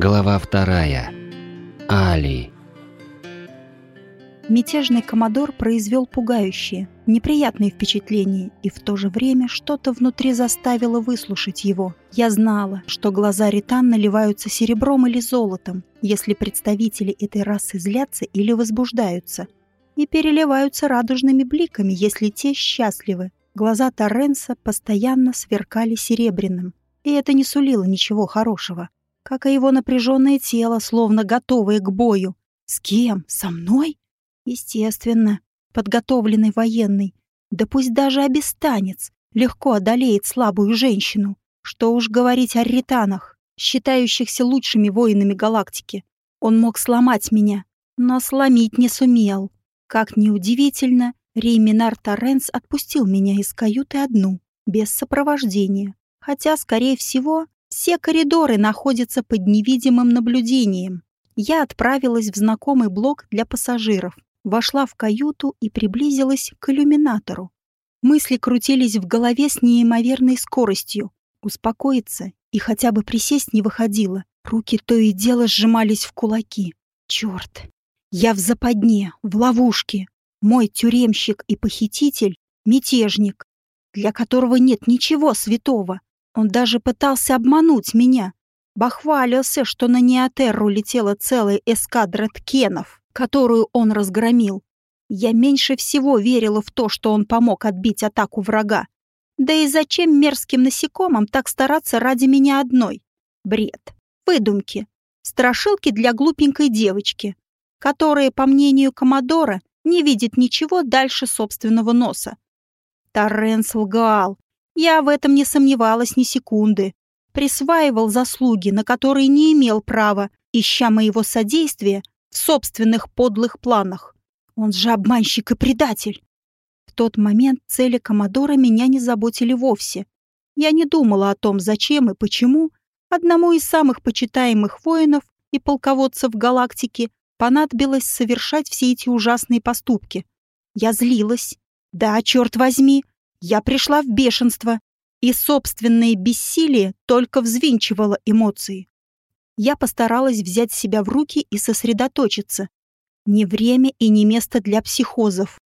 Глава вторая. Али. Мятежный комодор произвел пугающее, неприятные впечатления, и в то же время что-то внутри заставило выслушать его. Я знала, что глаза Ритан наливаются серебром или золотом, если представители этой расы злятся или возбуждаются, и переливаются радужными бликами, если те счастливы. Глаза Торренса постоянно сверкали серебряным, и это не сулило ничего хорошего как и его напряженное тело, словно готовое к бою. С кем? Со мной? Естественно, подготовленный военный, да пусть даже обестанец, легко одолеет слабую женщину. Что уж говорить о ританах, считающихся лучшими воинами галактики. Он мог сломать меня, но сломить не сумел. Как неудивительно, Рейминар Торренс отпустил меня из каюты одну, без сопровождения. Хотя, скорее всего, все коридоры находятся под невидимым наблюдением. Я отправилась в знакомый блок для пассажиров, вошла в каюту и приблизилась к иллюминатору. Мысли крутились в голове с неимоверной скоростью. Успокоиться и хотя бы присесть не выходило. Руки то и дело сжимались в кулаки. Черт! Я в западне, в ловушке. Мой тюремщик и похититель — мятежник, для которого нет ничего святого. Он даже пытался обмануть меня. Бахвалился, что на Неотерру летела целая эскадра ткенов, которую он разгромил. Я меньше всего верила в то, что он помог отбить атаку врага. Да и зачем мерзким насекомым так стараться ради меня одной? Бред. Выдумки. Страшилки для глупенькой девочки, которая, по мнению Комодора, не видит ничего дальше собственного носа. Торренс лгал, я в этом не сомневалась ни секунды. Присваивал заслуги, на которые не имел права, ища моего содействия в собственных подлых планах. Он же обманщик и предатель. В тот момент цели Комодора меня не заботили вовсе. Я не думала о том, зачем и почему одному из самых почитаемых воинов и полководцев галактики понадобилось совершать все эти ужасные поступки. Я злилась. Да, черт возьми, я пришла в бешенство, и собственное бессилие только взвинчивало эмоции. Я постаралась взять себя в руки и сосредоточиться. Не время и не место для психозов.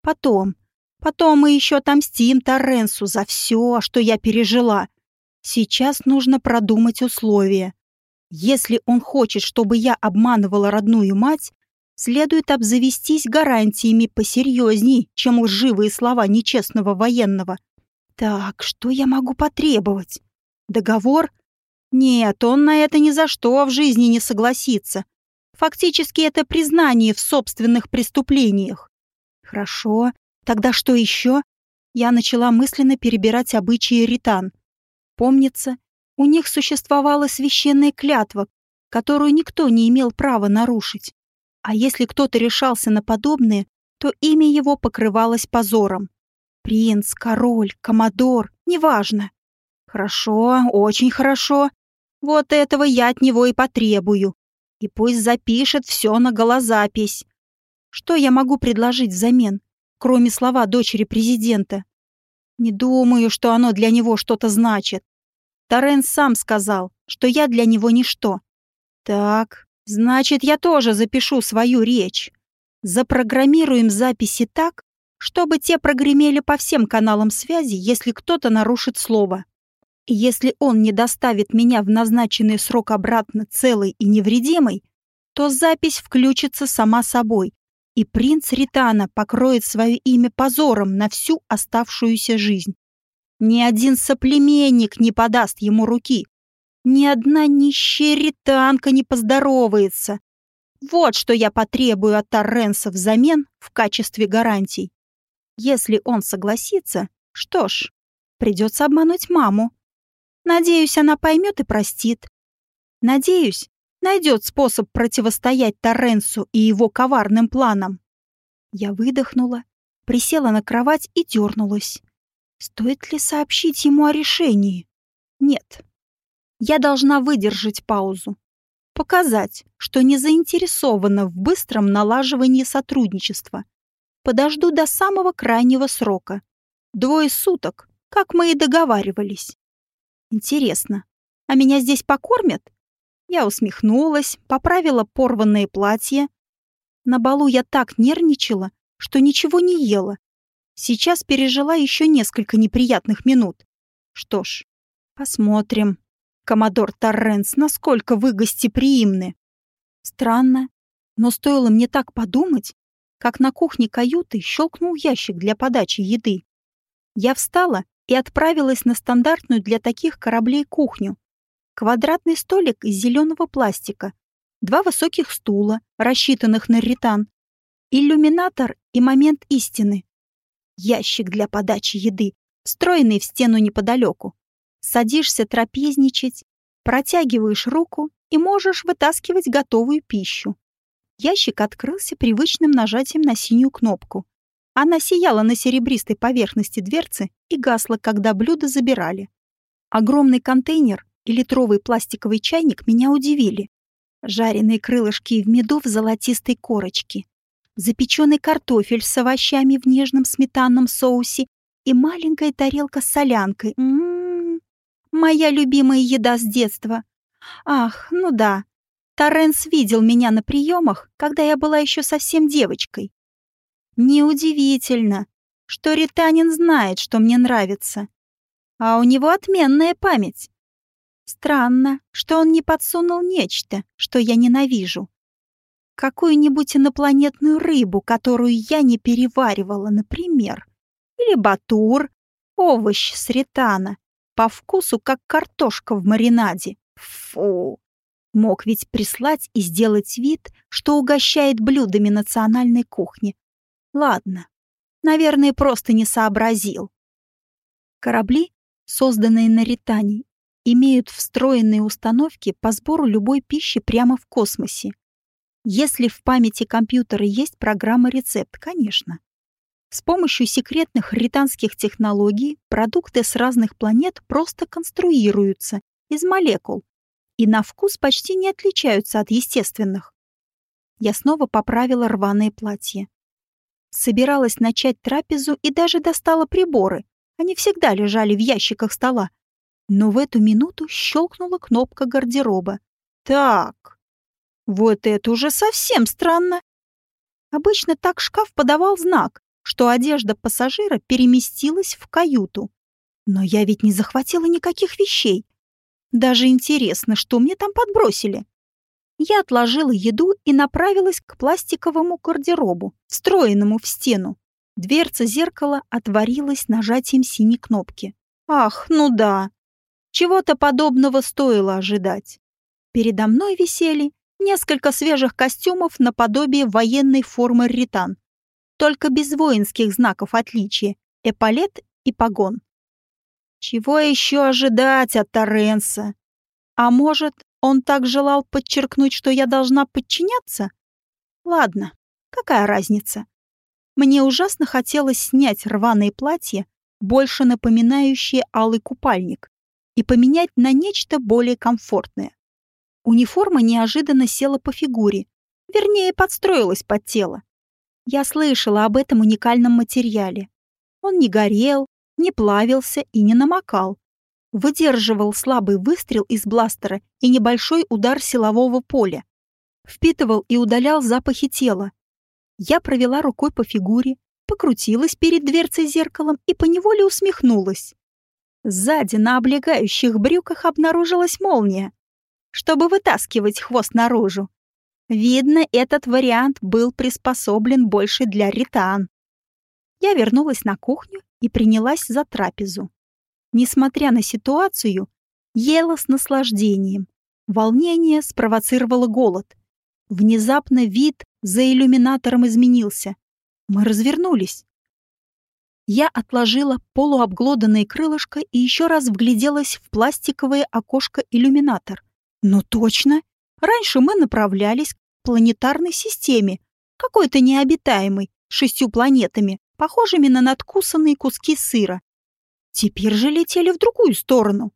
Потом, потом мы еще отомстим Торренсу за все, что я пережила. Сейчас нужно продумать условия. Если он хочет, чтобы я обманывала родную мать, следует обзавестись гарантиями посерьезней, чем лживые слова нечестного военного. Так, что я могу потребовать? Договор? Нет, он на это ни за что в жизни не согласится. Фактически это признание в собственных преступлениях. Хорошо, тогда что еще? Я начала мысленно перебирать обычаи ритан. Помнится, у них существовала священная клятва, которую никто не имел права нарушить. А если кто-то решался на подобное, то имя его покрывалось позором. Принц, король, коммодор, неважно. Хорошо, очень хорошо. Вот этого я от него и потребую. И пусть запишет все на голозапись. Что я могу предложить взамен, кроме слова дочери президента? Не думаю, что оно для него что-то значит. Торрен сам сказал, что я для него ничто. Так, Значит, я тоже запишу свою речь. Запрограммируем записи так, чтобы те прогремели по всем каналам связи, если кто-то нарушит слово. Если он не доставит меня в назначенный срок обратно целой и невредимой, то запись включится сама собой, и принц Ритана покроет свое имя позором на всю оставшуюся жизнь. Ни один соплеменник не подаст ему руки, ни одна нищая ританка не поздоровается. Вот что я потребую от Торренса взамен в качестве гарантий. Если он согласится, что ж, придется обмануть маму. Надеюсь, она поймет и простит. Надеюсь, найдет способ противостоять Торренсу и его коварным планам. Я выдохнула, присела на кровать и дернулась. Стоит ли сообщить ему о решении? Нет, я должна выдержать паузу. Показать, что не заинтересована в быстром налаживании сотрудничества. Подожду до самого крайнего срока. Двое суток, как мы и договаривались. Интересно, а меня здесь покормят? Я усмехнулась, поправила порванное платье. На балу я так нервничала, что ничего не ела. Сейчас пережила еще несколько неприятных минут. Что ж, посмотрим, коммодор Торренс, насколько вы гостеприимны. Странно, но стоило мне так подумать, как на кухне каюты щелкнул ящик для подачи еды. Я встала и отправилась на стандартную для таких кораблей кухню. Квадратный столик из зеленого пластика, два высоких стула, рассчитанных на ритан, иллюминатор и момент истины. Ящик для подачи еды, встроенный в стену неподалеку. Садишься трапезничать, протягиваешь руку и можешь вытаскивать готовую пищу. Ящик открылся привычным нажатием на синюю кнопку. Она сияла на серебристой поверхности дверцы и гасла, когда блюдо забирали. Огромный контейнер и литровый пластиковый чайник меня удивили. Жареные крылышки в меду в золотистой корочке, запеченный картофель с овощами в нежном сметанном соусе и маленькая тарелка с солянкой. М -м -м, моя любимая еда с детства. Ах, ну да. Торренс видел меня на приемах, когда я была еще совсем девочкой. Неудивительно, что Ританин знает, что мне нравится. А у него отменная память. Странно, что он не подсунул нечто, что я ненавижу. Какую-нибудь инопланетную рыбу, которую я не переваривала, например. Или батур, овощ с ретана, по вкусу как картошка в маринаде. Фу! Мог ведь прислать и сделать вид, что угощает блюдами национальной кухни, Ладно, наверное, просто не сообразил. Корабли, созданные на Ритане, имеют встроенные установки по сбору любой пищи прямо в космосе. Если в памяти компьютера есть программа-рецепт, конечно. С помощью секретных ританских технологий продукты с разных планет просто конструируются из молекул и на вкус почти не отличаются от естественных. Я снова поправила рваное платье. Собиралась начать трапезу и даже достала приборы. Они всегда лежали в ящиках стола. Но в эту минуту щелкнула кнопка гардероба. Так, вот это уже совсем странно. Обычно так шкаф подавал знак, что одежда пассажира переместилась в каюту. Но я ведь не захватила никаких вещей. Даже интересно, что мне там подбросили. Я отложила еду и направилась к пластиковому гардеробу, встроенному в стену. Дверца зеркала отворилась нажатием синей кнопки. Ах, ну да. Чего-то подобного стоило ожидать. Передо мной висели несколько свежих костюмов наподобие военной формы ритан, только без воинских знаков отличия, эполет и погон. Чего еще ожидать от Торренса? А может, он так желал подчеркнуть, что я должна подчиняться? Ладно, какая разница? Мне ужасно хотелось снять рваное платье, больше напоминающее алый купальник, и поменять на нечто более комфортное. Униформа неожиданно села по фигуре, вернее, подстроилась под тело. Я слышала об этом уникальном материале. Он не горел, не плавился и не намокал выдерживал слабый выстрел из бластера и небольшой удар силового поля. Впитывал и удалял запахи тела. Я провела рукой по фигуре, покрутилась перед дверцей зеркалом и поневоле усмехнулась. Сзади на облегающих брюках обнаружилась молния, чтобы вытаскивать хвост наружу. Видно, этот вариант был приспособлен больше для ритан. Я вернулась на кухню и принялась за трапезу несмотря на ситуацию, ела с наслаждением. Волнение спровоцировало голод. Внезапно вид за иллюминатором изменился. Мы развернулись. Я отложила полуобглоданное крылышко и еще раз вгляделась в пластиковое окошко-иллюминатор. Но точно! Раньше мы направлялись планетарной системе, какой-то необитаемой, шестью планетами, похожими на надкусанные куски сыра. Теперь же летели в другую сторону.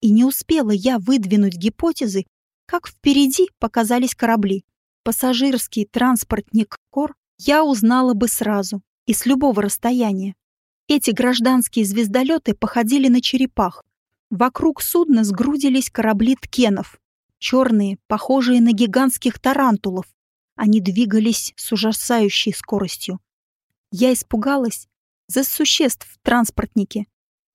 И не успела я выдвинуть гипотезы, как впереди показались корабли. Пассажирский транспортник Кор я узнала бы сразу и с любого расстояния. Эти гражданские звездолеты походили на черепах. Вокруг судна сгрудились корабли ткенов. Черные, похожие на гигантских тарантулов. Они двигались с ужасающей скоростью. Я испугалась за существ в транспортнике.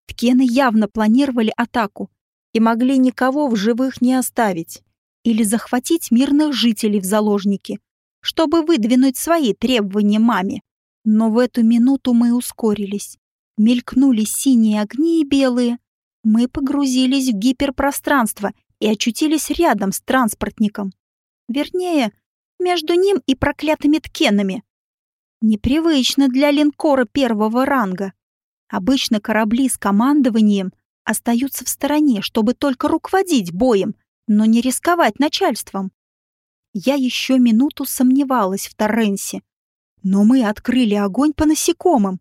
Ткены явно планировали атаку и могли никого в живых не оставить или захватить мирных жителей в заложники, чтобы выдвинуть свои требования маме. Но в эту минуту мы ускорились. Мелькнули синие огни и белые. Мы погрузились в гиперпространство и очутились рядом с транспортником. Вернее, между ним и проклятыми ткенами. Непривычно для линкора первого ранга. Обычно корабли с командованием остаются в стороне, чтобы только руководить боем, но не рисковать начальством. Я еще минуту сомневалась в Торренсе, но мы открыли огонь по насекомым.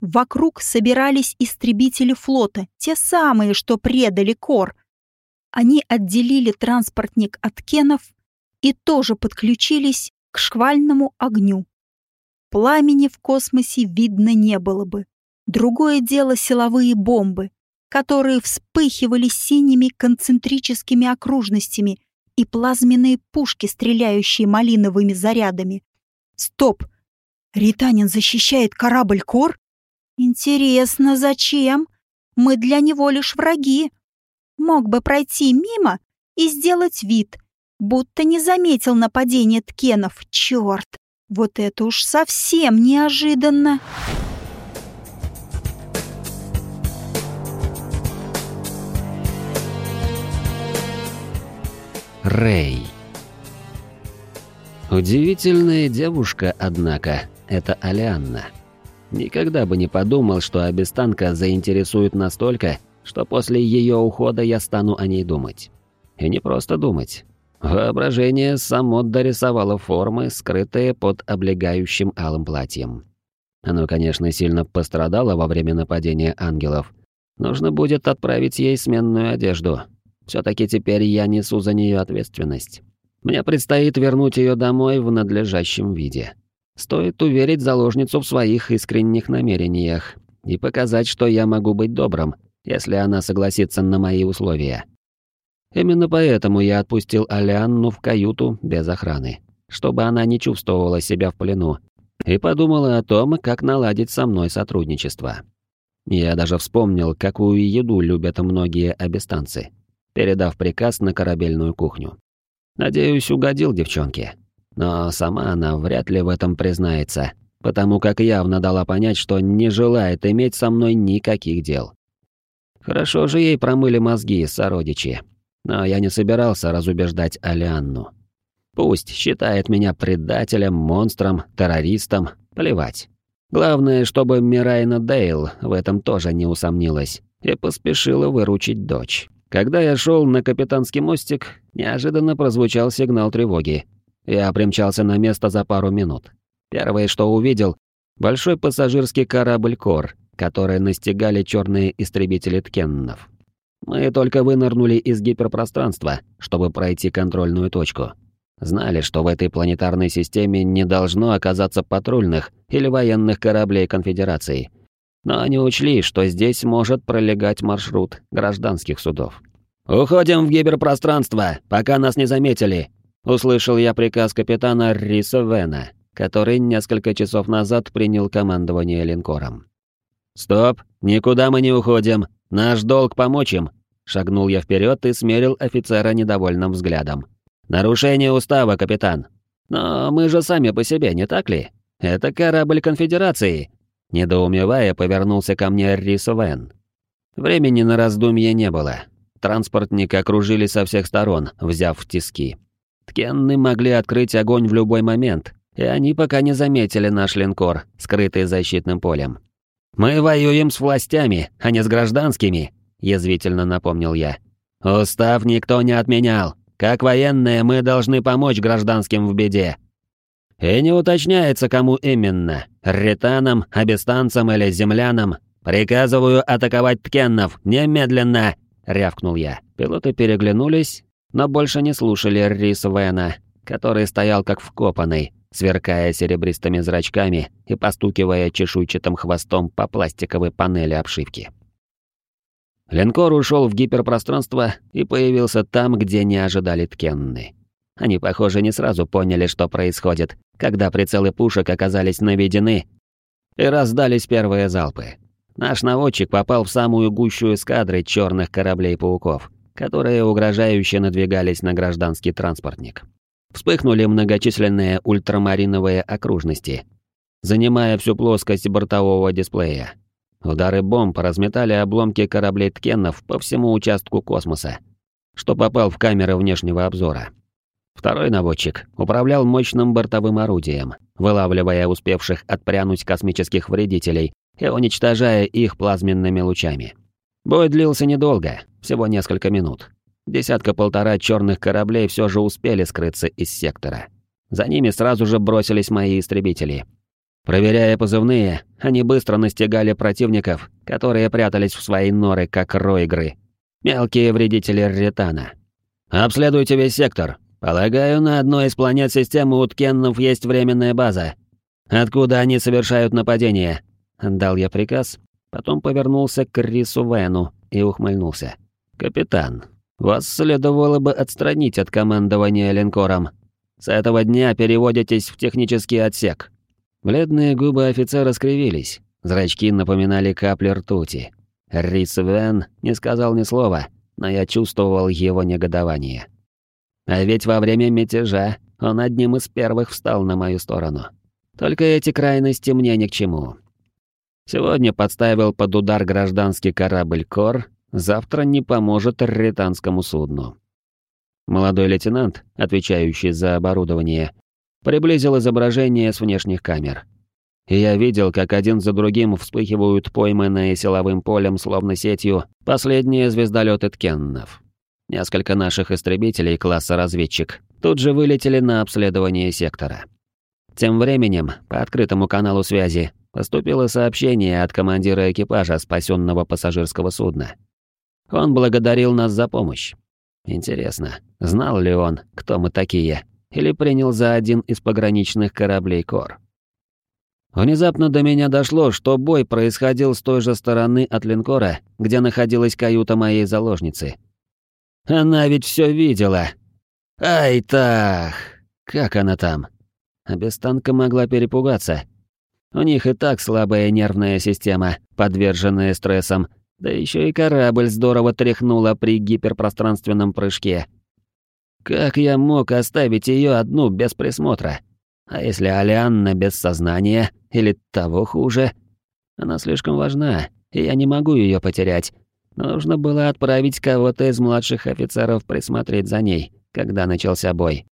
Вокруг собирались истребители флота, те самые, что предали Кор. Они отделили транспортник от кенов и тоже подключились к шквальному огню. Пламени в космосе видно не было бы. Другое дело силовые бомбы, которые вспыхивали синими концентрическими окружностями и плазменные пушки, стреляющие малиновыми зарядами. Стоп! Ританин защищает корабль Кор? Интересно, зачем? Мы для него лишь враги. Мог бы пройти мимо и сделать вид, будто не заметил нападения ткенов. Черт! Вот это уж совсем неожиданно. Рэй. Удивительная девушка, однако, это Алианна. Никогда бы не подумал, что обестанка заинтересует настолько, что после ее ухода я стану о ней думать. И не просто думать. Воображение само дорисовало формы, скрытые под облегающим алым платьем. Оно, конечно, сильно пострадало во время нападения ангелов. Нужно будет отправить ей сменную одежду, все-таки теперь я несу за нее ответственность. Мне предстоит вернуть ее домой в надлежащем виде. Стоит уверить заложницу в своих искренних намерениях и показать, что я могу быть добрым, если она согласится на мои условия. Именно поэтому я отпустил Алианну в каюту без охраны, чтобы она не чувствовала себя в плену, и подумала о том, как наладить со мной сотрудничество. Я даже вспомнил, какую еду любят многие абистанцы передав приказ на корабельную кухню. Надеюсь, угодил девчонке. Но сама она вряд ли в этом признается, потому как явно дала понять, что не желает иметь со мной никаких дел. Хорошо же ей промыли мозги сородичи, но я не собирался разубеждать Алианну. Пусть считает меня предателем, монстром, террористом, плевать. Главное, чтобы Мирайна Дейл в этом тоже не усомнилась и поспешила выручить дочь. Когда я шел на капитанский мостик, неожиданно прозвучал сигнал тревоги. Я примчался на место за пару минут. Первое, что увидел, большой пассажирский корабль «Кор», который настигали черные истребители Ткеннов. Мы только вынырнули из гиперпространства, чтобы пройти контрольную точку. Знали, что в этой планетарной системе не должно оказаться патрульных или военных кораблей Конфедерации — но они учли, что здесь может пролегать маршрут гражданских судов. «Уходим в гиперпространство, пока нас не заметили!» Услышал я приказ капитана Риса Вена, который несколько часов назад принял командование линкором. «Стоп! Никуда мы не уходим! Наш долг помочь им!» Шагнул я вперед и смерил офицера недовольным взглядом. «Нарушение устава, капитан!» «Но мы же сами по себе, не так ли? Это корабль конфедерации, Недоумевая, повернулся ко мне Рис Вен. Времени на раздумье не было. Транспортник окружили со всех сторон, взяв в тиски. Ткенны могли открыть огонь в любой момент, и они пока не заметили наш линкор, скрытый защитным полем. «Мы воюем с властями, а не с гражданскими», — язвительно напомнил я. «Устав никто не отменял. Как военные мы должны помочь гражданским в беде. И не уточняется, кому именно — ретанам, абистанцам или землянам. «Приказываю атаковать ткеннов, немедленно!» — рявкнул я. Пилоты переглянулись, но больше не слушали Рис Вена, который стоял как вкопанный, сверкая серебристыми зрачками и постукивая чешуйчатым хвостом по пластиковой панели обшивки. Линкор ушел в гиперпространство и появился там, где не ожидали ткенны. Они, похоже, не сразу поняли, что происходит, когда прицелы пушек оказались наведены и раздались первые залпы. Наш наводчик попал в самую гущу эскадры черных кораблей-пауков, которые угрожающе надвигались на гражданский транспортник. Вспыхнули многочисленные ультрамариновые окружности, занимая всю плоскость бортового дисплея. Удары бомб разметали обломки кораблей Ткеннов по всему участку космоса, что попал в камеры внешнего обзора. Второй наводчик управлял мощным бортовым орудием, вылавливая успевших отпрянуть космических вредителей и уничтожая их плазменными лучами. Бой длился недолго, всего несколько минут. Десятка-полтора черных кораблей все же успели скрыться из сектора. За ними сразу же бросились мои истребители — Проверяя позывные, они быстро настигали противников, которые прятались в свои норы, как роигры. Мелкие вредители ретана. «Обследуйте весь сектор. Полагаю, на одной из планет системы Уткеннов есть временная база. Откуда они совершают нападение?» Дал я приказ, потом повернулся к Рису Вену и ухмыльнулся. «Капитан, вас следовало бы отстранить от командования линкором. С этого дня переводитесь в технический отсек. Бледные губы офицера скривились, зрачки напоминали капли ртути. Рис Вен не сказал ни слова, но я чувствовал его негодование. А ведь во время мятежа он одним из первых встал на мою сторону. Только эти крайности мне ни к чему. Сегодня подставил под удар гражданский корабль «Кор», завтра не поможет ританскому судну. Молодой лейтенант, отвечающий за оборудование, приблизил изображение с внешних камер. Я видел, как один за другим вспыхивают пойманные силовым полем, словно сетью, последние звездолеты Ткеннов. Несколько наших истребителей класса «Разведчик» тут же вылетели на обследование сектора. Тем временем, по открытому каналу связи, поступило сообщение от командира экипажа спасенного пассажирского судна. Он благодарил нас за помощь. Интересно, знал ли он, кто мы такие? или принял за один из пограничных кораблей Кор. Внезапно до меня дошло, что бой происходил с той же стороны от линкора, где находилась каюта моей заложницы. Она ведь все видела. Ай-тах! Как она там? А бестанка могла перепугаться. У них и так слабая нервная система, подверженная стрессам, да еще и корабль здорово тряхнула при гиперпространственном прыжке, как я мог оставить ее одну без присмотра? А если Алианна без сознания, или того хуже? Она слишком важна, и я не могу ее потерять. Нужно было отправить кого-то из младших офицеров присмотреть за ней, когда начался бой.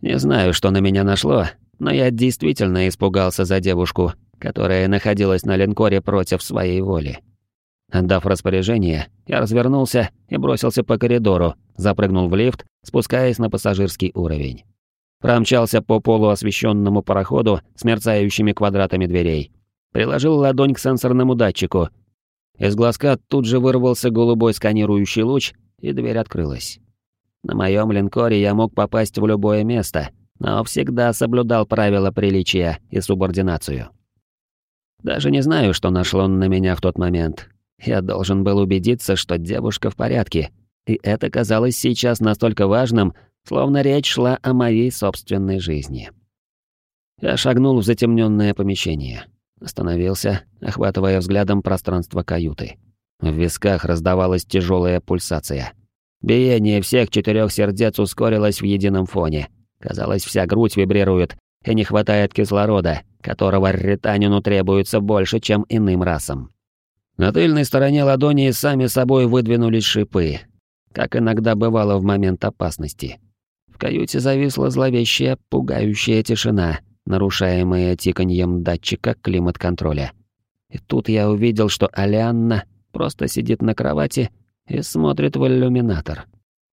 Не знаю, что на меня нашло, но я действительно испугался за девушку, которая находилась на линкоре против своей воли. Отдав распоряжение, я развернулся и бросился по коридору, запрыгнул в лифт, спускаясь на пассажирский уровень. Промчался по полуосвещенному пароходу с мерцающими квадратами дверей. Приложил ладонь к сенсорному датчику. Из глазка тут же вырвался голубой сканирующий луч, и дверь открылась. На моем линкоре я мог попасть в любое место, но всегда соблюдал правила приличия и субординацию. Даже не знаю, что нашло на меня в тот момент, я должен был убедиться, что девушка в порядке, и это казалось сейчас настолько важным, словно речь шла о моей собственной жизни. Я шагнул в затемненное помещение. Остановился, охватывая взглядом пространство каюты. В висках раздавалась тяжелая пульсация. Биение всех четырех сердец ускорилось в едином фоне. Казалось, вся грудь вибрирует, и не хватает кислорода, которого ретанину требуется больше, чем иным расам. На тыльной стороне ладони сами собой выдвинулись шипы, как иногда бывало в момент опасности. В каюте зависла зловещая, пугающая тишина, нарушаемая тиканьем датчика климат-контроля. И тут я увидел, что Алианна просто сидит на кровати и смотрит в иллюминатор.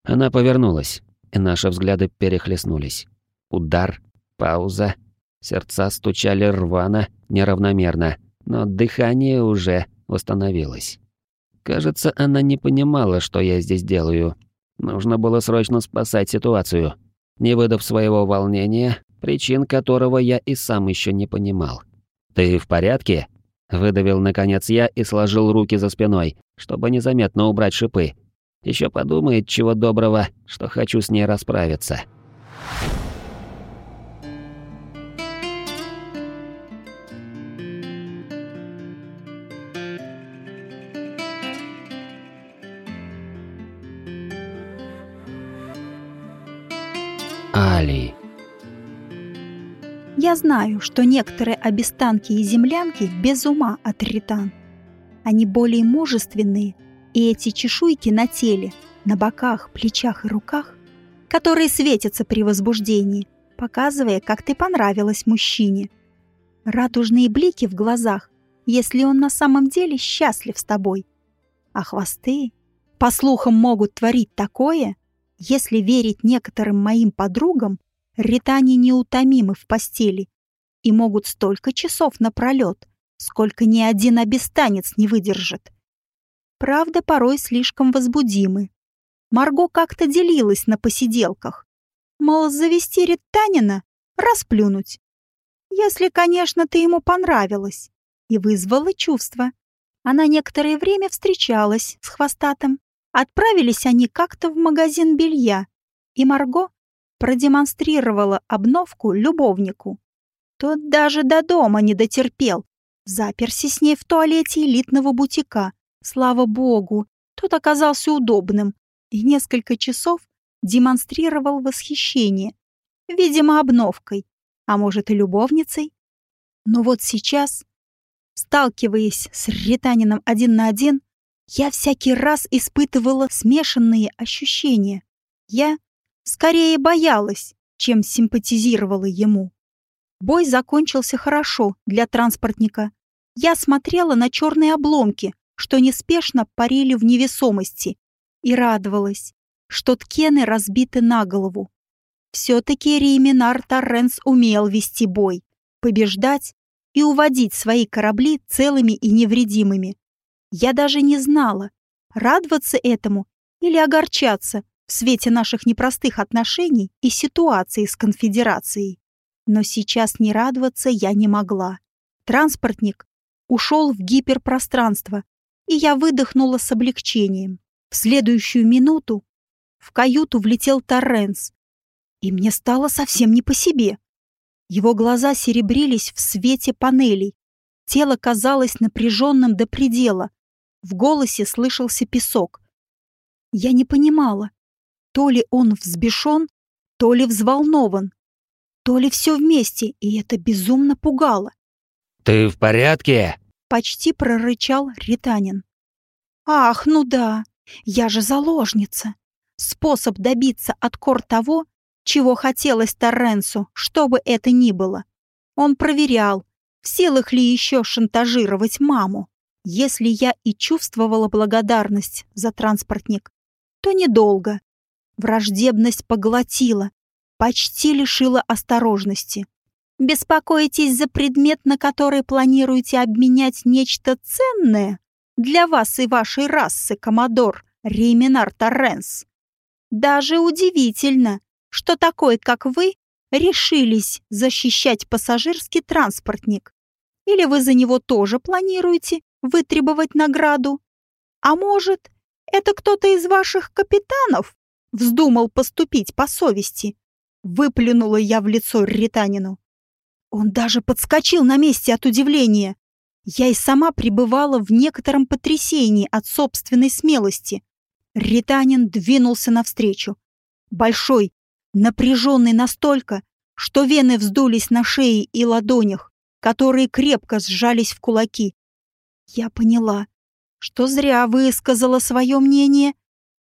Она повернулась, и наши взгляды перехлестнулись. Удар, пауза, сердца стучали рвано, неравномерно, но дыхание уже восстановилась. Кажется, она не понимала, что я здесь делаю. Нужно было срочно спасать ситуацию, не выдав своего волнения, причин которого я и сам еще не понимал. «Ты в порядке?» Выдавил, наконец, я и сложил руки за спиной, чтобы незаметно убрать шипы. Еще подумает, чего доброго, что хочу с ней расправиться. Али. Я знаю, что некоторые обестанки и землянки без ума от ритан. Они более мужественные, и эти чешуйки на теле, на боках, плечах и руках, которые светятся при возбуждении, показывая, как ты понравилась мужчине. Радужные блики в глазах, если он на самом деле счастлив с тобой. А хвосты, по слухам, могут творить такое, если верить некоторым моим подругам, ритане неутомимы в постели и могут столько часов напролет, сколько ни один обестанец не выдержит. Правда, порой слишком возбудимы. Марго как-то делилась на посиделках. Мол, завести ританина — расплюнуть. Если, конечно, ты ему понравилась. И вызвала чувства. Она некоторое время встречалась с хвостатым, Отправились они как-то в магазин белья, и Марго продемонстрировала обновку любовнику. Тот даже до дома не дотерпел, заперся с ней в туалете элитного бутика. Слава богу, тот оказался удобным и несколько часов демонстрировал восхищение, видимо, обновкой, а может и любовницей. Но вот сейчас, сталкиваясь с ританином один на один, я всякий раз испытывала смешанные ощущения. Я скорее боялась, чем симпатизировала ему. Бой закончился хорошо для транспортника. Я смотрела на черные обломки, что неспешно парили в невесомости, и радовалась, что ткены разбиты на голову. Все-таки Рейминар Торренс умел вести бой, побеждать и уводить свои корабли целыми и невредимыми. Я даже не знала, радоваться этому или огорчаться в свете наших непростых отношений и ситуации с конфедерацией. Но сейчас не радоваться я не могла. Транспортник ушел в гиперпространство, и я выдохнула с облегчением. В следующую минуту в каюту влетел Торренс, и мне стало совсем не по себе. Его глаза серебрились в свете панелей, тело казалось напряженным до предела, в голосе слышался песок. Я не понимала, то ли он взбешен, то ли взволнован, то ли все вместе, и это безумно пугало. «Ты в порядке?» — почти прорычал Ританин. «Ах, ну да, я же заложница. Способ добиться от Кор того, чего хотелось Торренсу, что бы это ни было. Он проверял, в силах ли еще шантажировать маму. Если я и чувствовала благодарность за транспортник, то недолго. Враждебность поглотила, почти лишила осторожности. Беспокоитесь за предмет, на который планируете обменять нечто ценное? Для вас и вашей расы, коммодор Рейминар Торренс. Даже удивительно, что такой, как вы, решились защищать пассажирский транспортник. Или вы за него тоже планируете вытребовать награду? А может, это кто-то из ваших капитанов вздумал поступить по совести? Выплюнула я в лицо Ританину. Он даже подскочил на месте от удивления. Я и сама пребывала в некотором потрясении от собственной смелости. Ританин двинулся навстречу. Большой, напряженный настолько, что вены вздулись на шее и ладонях, которые крепко сжались в кулаки. Я поняла, что зря высказала свое мнение.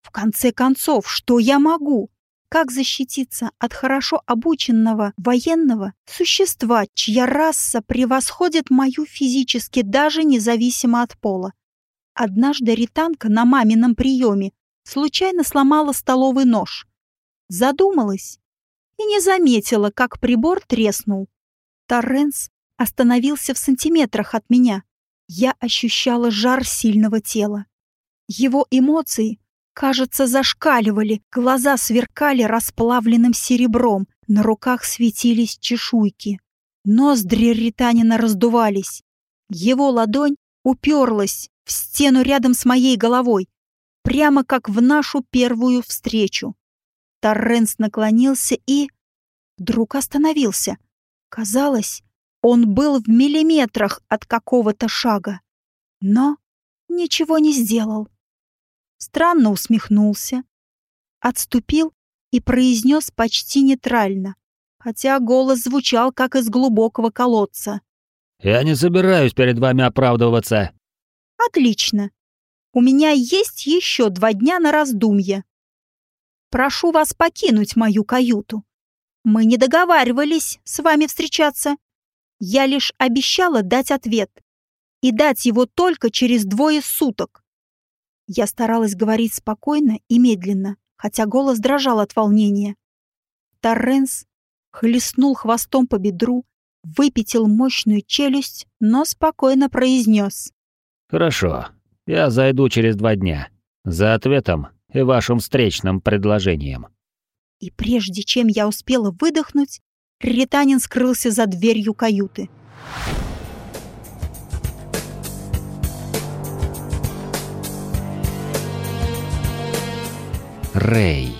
В конце концов, что я могу? Как защититься от хорошо обученного военного существа, чья раса превосходит мою физически даже независимо от пола? Однажды ританка на мамином приеме случайно сломала столовый нож. Задумалась и не заметила, как прибор треснул. Торренс остановился в сантиметрах от меня. Я ощущала жар сильного тела. Его эмоции, кажется, зашкаливали, глаза сверкали расплавленным серебром, на руках светились чешуйки. Ноздри Ританина раздувались. Его ладонь уперлась в стену рядом с моей головой, прямо как в нашу первую встречу. Торренс наклонился и... вдруг остановился. Казалось, он был в миллиметрах от какого-то шага, но ничего не сделал. Странно усмехнулся, отступил и произнес почти нейтрально, хотя голос звучал как из глубокого колодца. «Я не собираюсь перед вами оправдываться». «Отлично. У меня есть еще два дня на раздумье. Прошу вас покинуть мою каюту. Мы не договаривались с вами встречаться. Я лишь обещала дать ответ. И дать его только через двое суток. Я старалась говорить спокойно и медленно, хотя голос дрожал от волнения. Торренс хлестнул хвостом по бедру, выпятил мощную челюсть, но спокойно произнес. «Хорошо, я зайду через два дня. За ответом и вашим встречным предложением». И прежде чем я успела выдохнуть, Ританин скрылся за дверью каюты. Рэй.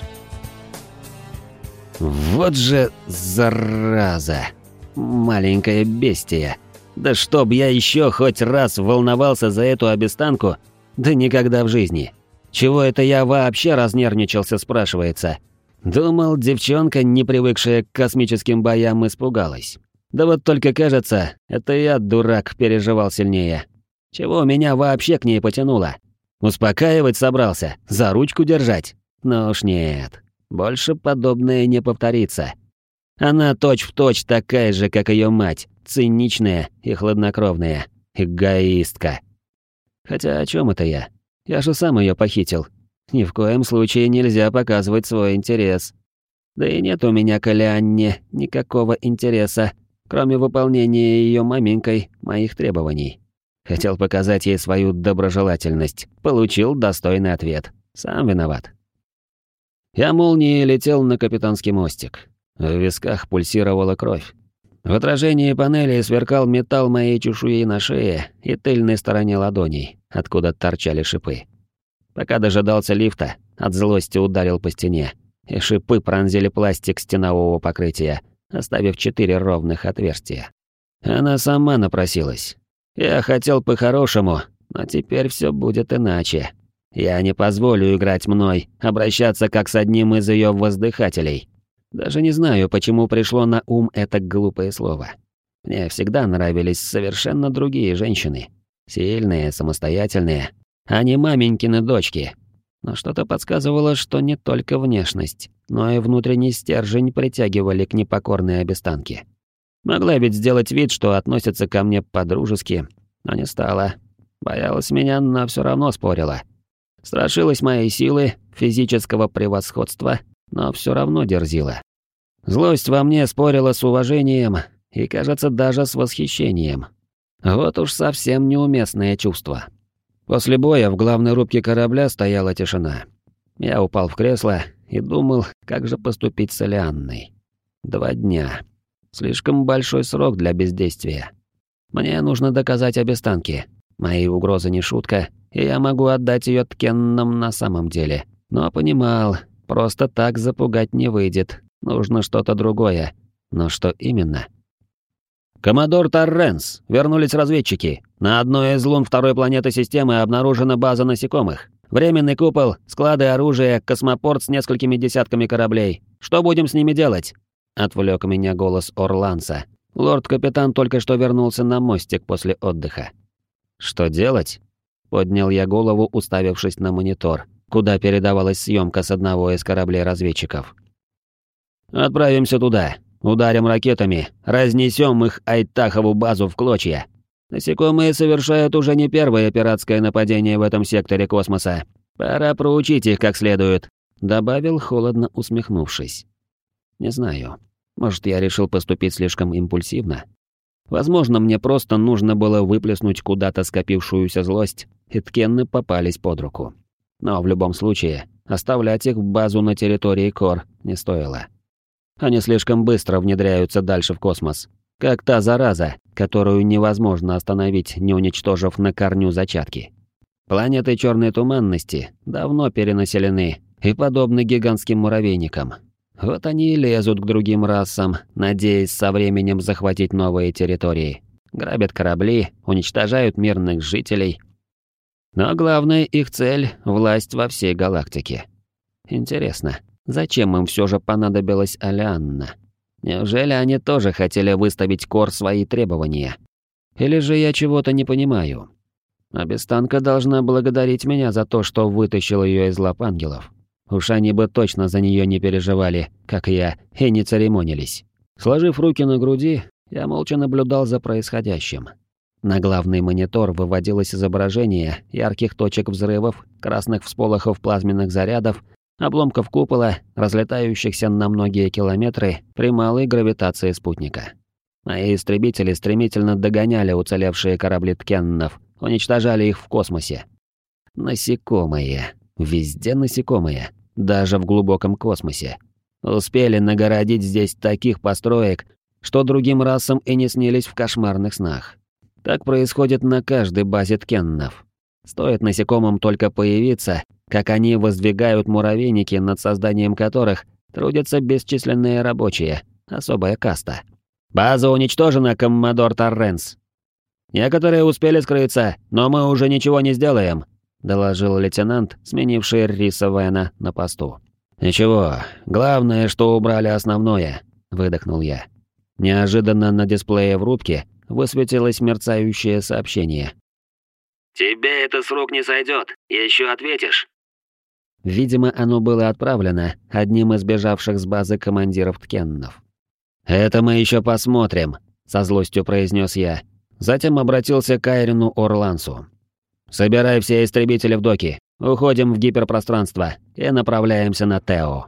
Вот же зараза. Маленькая бестия. Да чтоб я еще хоть раз волновался за эту обестанку, да никогда в жизни. Чего это я вообще разнервничался, спрашивается. Думал, девчонка, не привыкшая к космическим боям, испугалась. Да вот только кажется, это я, дурак, переживал сильнее. Чего меня вообще к ней потянуло? Успокаивать собрался, за ручку держать? Но уж нет, больше подобное не повторится. Она точь-в-точь точь такая же, как ее мать, циничная и хладнокровная, эгоистка. Хотя о чем это я? Я же сам ее похитил, ни в коем случае нельзя показывать свой интерес. Да и нет у меня к Лианне никакого интереса, кроме выполнения ее маменькой моих требований. Хотел показать ей свою доброжелательность, получил достойный ответ. Сам виноват. Я молнией летел на капитанский мостик. В висках пульсировала кровь. В отражении панели сверкал металл моей чешуи на шее и тыльной стороне ладоней, откуда торчали шипы. Пока дожидался лифта, от злости ударил по стене, и шипы пронзили пластик стенового покрытия, оставив четыре ровных отверстия. Она сама напросилась. Я хотел по-хорошему, но теперь все будет иначе. Я не позволю играть мной, обращаться как с одним из ее воздыхателей. Даже не знаю, почему пришло на ум это глупое слово. Мне всегда нравились совершенно другие женщины. Сильные, самостоятельные, а не маменькины дочки. Но что-то подсказывало, что не только внешность, но и внутренний стержень притягивали к непокорной обестанке. Могла ведь сделать вид, что относится ко мне по-дружески, но не стала. Боялась меня, но все равно спорила. Страшилась моей силы, физического превосходства, но все равно дерзила. Злость во мне спорила с уважением и, кажется, даже с восхищением. Вот уж совсем неуместное чувство. После боя в главной рубке корабля стояла тишина. Я упал в кресло и думал, как же поступить с Элианной. Два дня. Слишком большой срок для бездействия. Мне нужно доказать обестанки. Мои угрозы не шутка, и я могу отдать ее Ткеннам на самом деле. Но понимал, просто так запугать не выйдет. Нужно что-то другое. Но что именно? «Коммодор Торренс, вернулись разведчики. На одной из лун второй планеты системы обнаружена база насекомых. Временный купол, склады оружия, космопорт с несколькими десятками кораблей. Что будем с ними делать?» Отвлек меня голос Орланса. Лорд-капитан только что вернулся на мостик после отдыха. «Что делать?» Поднял я голову, уставившись на монитор, куда передавалась съемка с одного из кораблей разведчиков. «Отправимся туда. Ударим ракетами, разнесем их Айтахову базу в клочья. Насекомые совершают уже не первое пиратское нападение в этом секторе космоса. Пора проучить их как следует», — добавил, холодно усмехнувшись. «Не знаю. Может, я решил поступить слишком импульсивно? Возможно, мне просто нужно было выплеснуть куда-то скопившуюся злость, и ткенны попались под руку. Но в любом случае, оставлять их в базу на территории Кор не стоило. Они слишком быстро внедряются дальше в космос. как та зараза, которую невозможно остановить, не уничтожив на корню зачатки. Планеты черной туманности давно перенаселены и подобны гигантским муравейникам. Вот они и лезут к другим расам, надеясь со временем захватить новые территории. Грабят корабли, уничтожают мирных жителей. Но главная их цель — власть во всей галактике. Интересно, зачем им все же понадобилась Алианна? Неужели они тоже хотели выставить Кор свои требования? Или же я чего-то не понимаю? Обестанка должна благодарить меня за то, что вытащил ее из лап ангелов. Уж они бы точно за нее не переживали, как я, и не церемонились. Сложив руки на груди, я молча наблюдал за происходящим. На главный монитор выводилось изображение ярких точек взрывов, красных всполохов плазменных зарядов, обломков купола, разлетающихся на многие километры при малой гравитации спутника. Мои истребители стремительно догоняли уцелевшие корабли Ткеннов, уничтожали их в космосе. Насекомые. Везде насекомые. Даже в глубоком космосе. Успели нагородить здесь таких построек, что другим расам и не снились в кошмарных снах. Так происходит на каждой базе ткеннов. Стоит насекомым только появиться, как они воздвигают муравейники, над созданием которых трудятся бесчисленные рабочие, особая каста. «База уничтожена, коммодор Торренс», «Некоторые успели скрыться, но мы уже ничего не сделаем», — доложил лейтенант, сменивший Риса Вена на посту. «Ничего, главное, что убрали основное», — выдохнул я. Неожиданно на дисплее в рубке высветилось мерцающее сообщение. «Тебе это с рук не сойдет, еще ответишь». Видимо, оно было отправлено одним из бежавших с базы командиров Ткеннов. «Это мы еще посмотрим», — со злостью произнес я, Затем обратился к Айрину Орлансу. «Собирай все истребители в доки, уходим в гиперпространство и направляемся на Тео».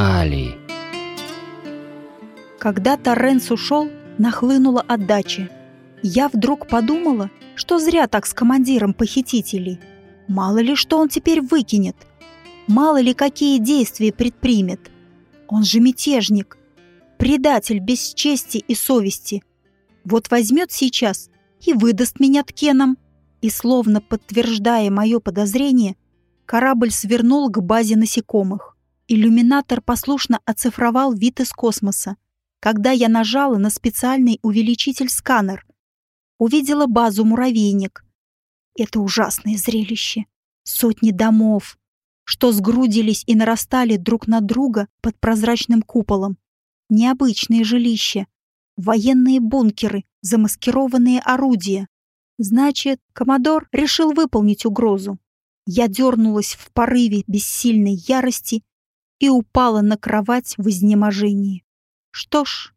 Али. Когда Торренс ушел, нахлынула отдача. Я вдруг подумала, что зря так с командиром похитителей. Мало ли что он теперь выкинет. Мало ли какие действия предпримет. Он же мятежник. Предатель без чести и совести. Вот возьмет сейчас и выдаст меня Ткенам. И словно подтверждая мое подозрение, корабль свернул к базе насекомых. Иллюминатор послушно оцифровал вид из космоса, когда я нажала на специальный увеличитель-сканер увидела базу «Муравейник». Это ужасное зрелище. Сотни домов, что сгрудились и нарастали друг на друга под прозрачным куполом. Необычные жилища, военные бункеры, замаскированные орудия. Значит, Комодор решил выполнить угрозу. Я дернулась в порыве бессильной ярости и упала на кровать в изнеможении. Что ж,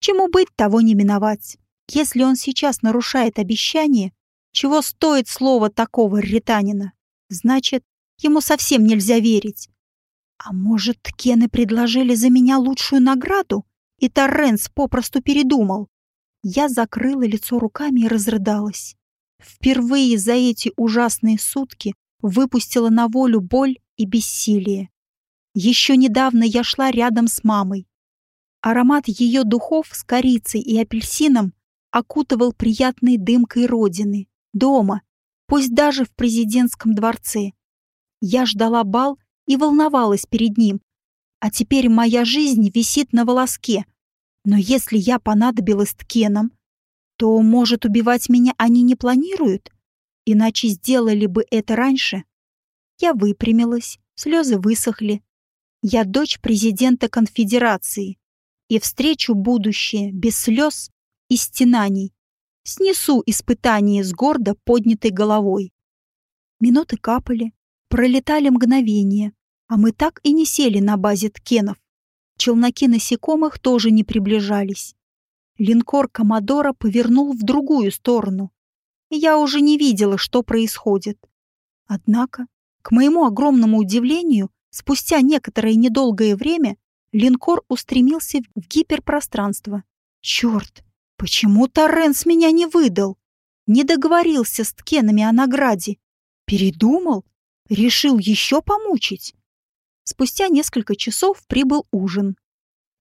чему быть, того не миновать. Если он сейчас нарушает обещание, чего стоит слово такого ретанина, значит, ему совсем нельзя верить. А может, Кены предложили за меня лучшую награду, и Торренс попросту передумал? Я закрыла лицо руками и разрыдалась. Впервые за эти ужасные сутки выпустила на волю боль и бессилие. Еще недавно я шла рядом с мамой. Аромат ее духов с корицей и апельсином окутывал приятной дымкой родины, дома, пусть даже в президентском дворце. Я ждала бал и волновалась перед ним, а теперь моя жизнь висит на волоске. Но если я понадобилась Ткенам, то, может, убивать меня они не планируют? Иначе сделали бы это раньше. Я выпрямилась, слезы высохли. Я дочь президента конфедерации и встречу будущее без слез и стенаний. Снесу испытание с гордо поднятой головой. Минуты капали, пролетали мгновения, а мы так и не сели на базе ткенов. Челноки насекомых тоже не приближались. Линкор Комодора повернул в другую сторону, я уже не видела, что происходит. Однако, к моему огромному удивлению, спустя некоторое недолгое время линкор устремился в гиперпространство. Черт, Почему Торренс меня не выдал? Не договорился с Ткенами о награде? Передумал? Решил еще помучить? Спустя несколько часов прибыл ужин.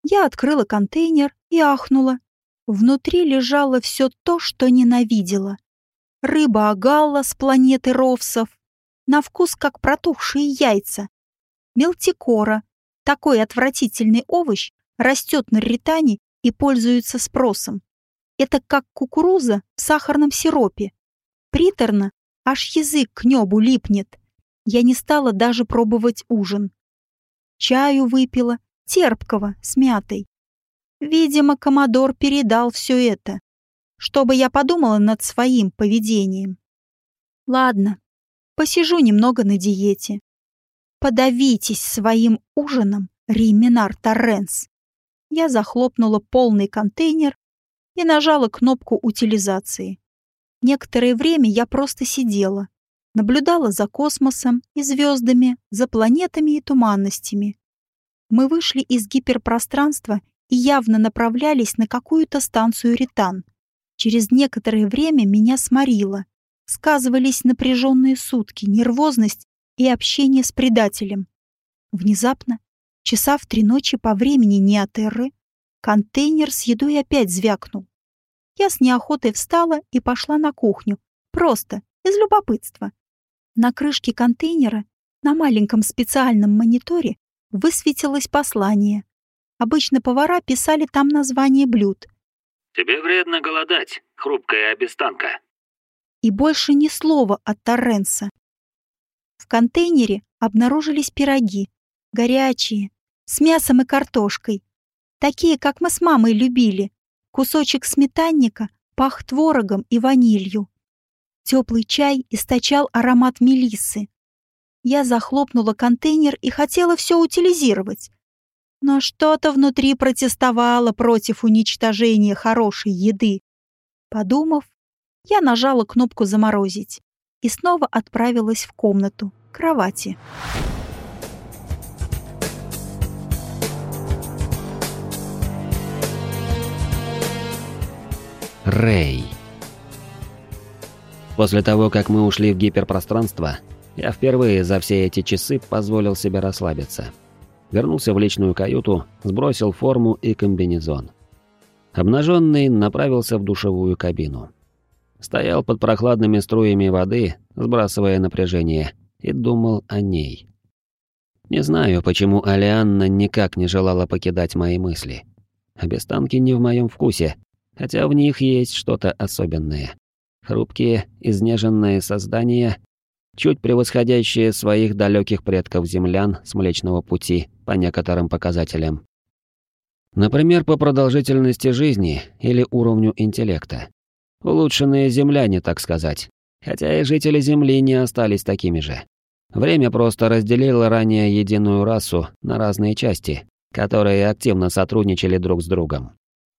Я открыла контейнер и ахнула. Внутри лежало все то, что ненавидела. Рыба агалла с планеты Ровсов, на вкус как протухшие яйца. Мелтикора, такой отвратительный овощ, растет на ритане и пользуется спросом. Это как кукуруза в сахарном сиропе. Приторно, аж язык к небу липнет. Я не стала даже пробовать ужин. Чаю выпила, терпкого, с мятой. Видимо, Комодор передал все это, чтобы я подумала над своим поведением. Ладно, посижу немного на диете. Подавитесь своим ужином, Риминар Торренс. Я захлопнула полный контейнер и нажала кнопку утилизации. Некоторое время я просто сидела, наблюдала за космосом и звездами, за планетами и туманностями. Мы вышли из гиперпространства и явно направлялись на какую-то станцию Ритан. Через некоторое время меня сморило. Сказывались напряженные сутки, нервозность и общение с предателем. Внезапно, часа в три ночи по времени Неотерры, контейнер с едой опять звякнул. Я с неохотой встала и пошла на кухню. Просто, из любопытства. На крышке контейнера, на маленьком специальном мониторе, высветилось послание. Обычно повара писали там название блюд. «Тебе вредно голодать, хрупкая обестанка». И больше ни слова от Торренса. В контейнере обнаружились пироги. Горячие, с мясом и картошкой. Такие, как мы с мамой любили. Кусочек сметанника пах творогом и ванилью. Теплый чай источал аромат мелиссы. Я захлопнула контейнер и хотела все утилизировать. Но что-то внутри протестовало против уничтожения хорошей еды. Подумав, я нажала кнопку «Заморозить» и снова отправилась в комнату, к кровати. Рэй. После того, как мы ушли в гиперпространство, я впервые за все эти часы позволил себе расслабиться. Вернулся в личную каюту, сбросил форму и комбинезон. Обнаженный направился в душевую кабину. Стоял под прохладными струями воды, сбрасывая напряжение, и думал о ней. Не знаю, почему Алианна никак не желала покидать мои мысли. Обестанки не в моем вкусе, хотя в них есть что-то особенное. Хрупкие, изнеженные создания, чуть превосходящие своих далеких предков землян с Млечного Пути по некоторым показателям. Например, по продолжительности жизни или уровню интеллекта. Улучшенные земляне, так сказать. Хотя и жители Земли не остались такими же. Время просто разделило ранее единую расу на разные части, которые активно сотрудничали друг с другом.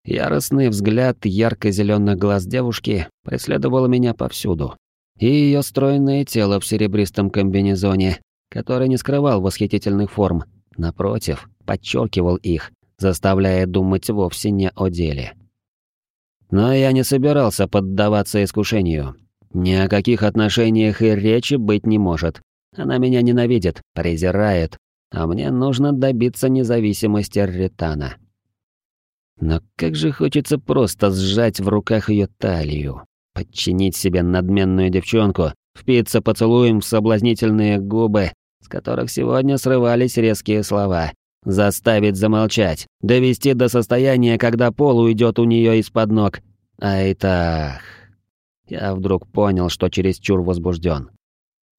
Яростный взгляд ярко-зеленых глаз девушки преследовал меня повсюду. И ее стройное тело в серебристом комбинезоне, который не скрывал восхитительных форм, напротив, подчеркивал их, заставляя думать вовсе не о деле. Но я не собирался поддаваться искушению. Ни о каких отношениях и речи быть не может. Она меня ненавидит, презирает, а мне нужно добиться независимости Ритана. Но как же хочется просто сжать в руках ее талию, подчинить себе надменную девчонку, впиться поцелуем в соблазнительные губы, с которых сегодня срывались резкие слова, заставить замолчать, довести до состояния, когда пол уйдет у нее из-под ног. Айтах. Я вдруг понял, что чересчур возбужден.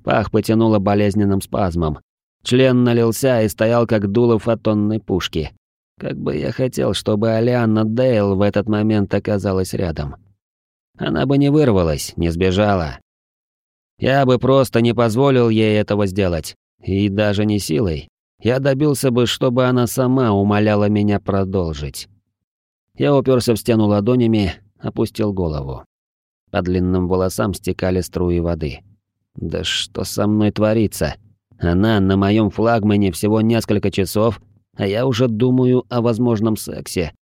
Пах потянуло болезненным спазмом. Член налился и стоял как дуло фотонной пушки. Как бы я хотел, чтобы Алианна Дейл в этот момент оказалась рядом. Она бы не вырвалась, не сбежала. Я бы просто не позволил ей этого сделать. И даже не силой. Я добился бы, чтобы она сама умоляла меня продолжить. Я уперся в стену ладонями, опустил голову. По длинным волосам стекали струи воды. Да что со мной творится? Она на моем флагмане всего несколько часов, а я уже думаю о возможном сексе.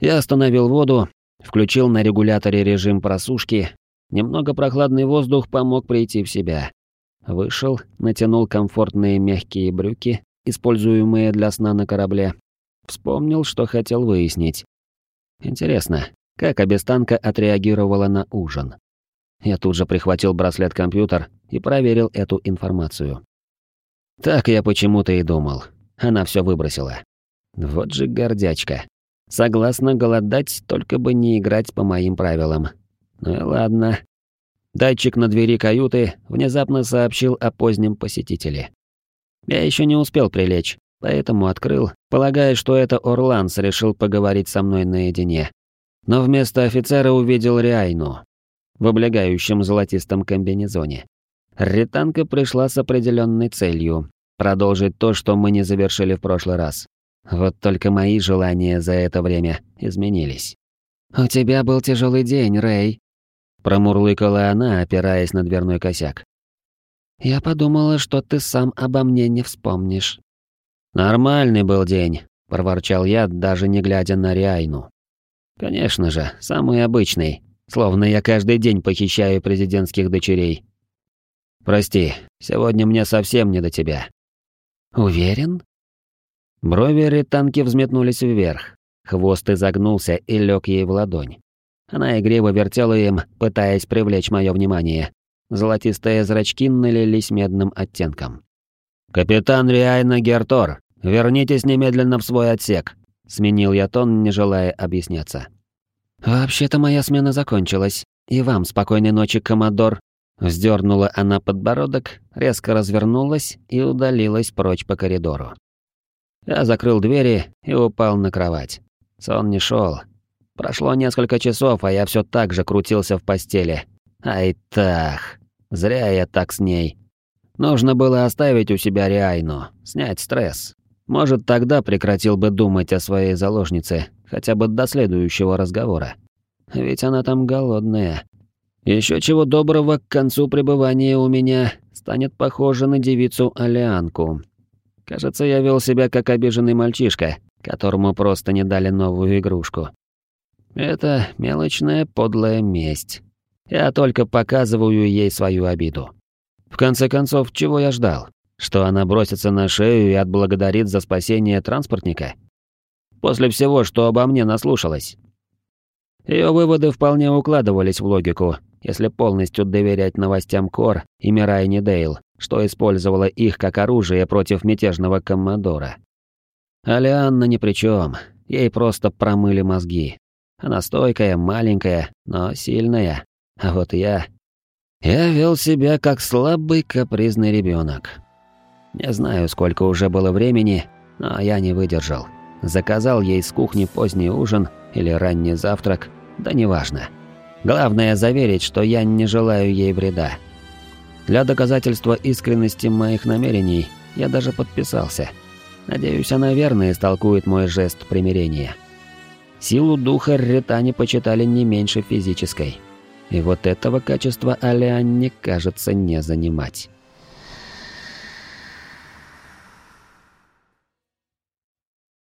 Я остановил воду, включил на регуляторе режим просушки. Немного прохладный воздух помог прийти в себя. Вышел, натянул комфортные мягкие брюки, используемые для сна на корабле. Вспомнил, что хотел выяснить. Интересно, как обестанка отреагировала на ужин? Я тут же прихватил браслет-компьютер и проверил эту информацию. Так я почему-то и думал. Она все выбросила. Вот же гордячка. Согласна голодать, только бы не играть по моим правилам. Ну и ладно. Датчик на двери каюты внезапно сообщил о позднем посетителе. Я еще не успел прилечь, поэтому открыл, полагая, что это Орланс решил поговорить со мной наедине. Но вместо офицера увидел Риайну в облегающем золотистом комбинезоне. Ританка пришла с определенной целью — продолжить то, что мы не завершили в прошлый раз. Вот только мои желания за это время изменились. «У тебя был тяжелый день, Рэй», — промурлыкала она, опираясь на дверной косяк. «Я подумала, что ты сам обо мне не вспомнишь». «Нормальный был день», — проворчал я, даже не глядя на Риайну. «Конечно же, самый обычный, словно я каждый день похищаю президентских дочерей. Прости, сегодня мне совсем не до тебя». «Уверен?» Брови Ританки взметнулись вверх. Хвост изогнулся и лег ей в ладонь. Она игриво вертела им, пытаясь привлечь мое внимание. Золотистые зрачки налились медным оттенком. «Капитан Риайна Гертор, вернитесь немедленно в свой отсек», — сменил я тон, не желая объясняться. «Вообще-то моя смена закончилась. И вам спокойной ночи, коммодор». Вздернула она подбородок, резко развернулась и удалилась прочь по коридору. Я закрыл двери и упал на кровать. Сон не шел. Прошло несколько часов, а я все так же крутился в постели. Ай так, зря я так с ней. Нужно было оставить у себя Риайну, снять стресс. Может, тогда прекратил бы думать о своей заложнице, хотя бы до следующего разговора. Ведь она там голодная. Еще чего доброго к концу пребывания у меня станет похожа на девицу Алианку, Кажется, я вел себя как обиженный мальчишка, которому просто не дали новую игрушку. Это мелочная подлая месть. Я только показываю ей свою обиду. В конце концов, чего я ждал? Что она бросится на шею и отблагодарит за спасение транспортника? После всего, что обо мне наслушалась. Ее выводы вполне укладывались в логику, если полностью доверять новостям Кор и Мирайни Дейл, что использовала их как оружие против мятежного коммодора. Алианна ни при чем, ей просто промыли мозги. Она стойкая, маленькая, но сильная. А вот я... Я вел себя как слабый капризный ребенок. Не знаю, сколько уже было времени, но я не выдержал. Заказал ей с кухни поздний ужин или ранний завтрак, да неважно. Главное заверить, что я не желаю ей вреда. Для доказательства искренности моих намерений я даже подписался. Надеюсь, она верно истолкует мой жест примирения. Силу духа ретане почитали не меньше физической. И вот этого качества Алианне, кажется, не занимать.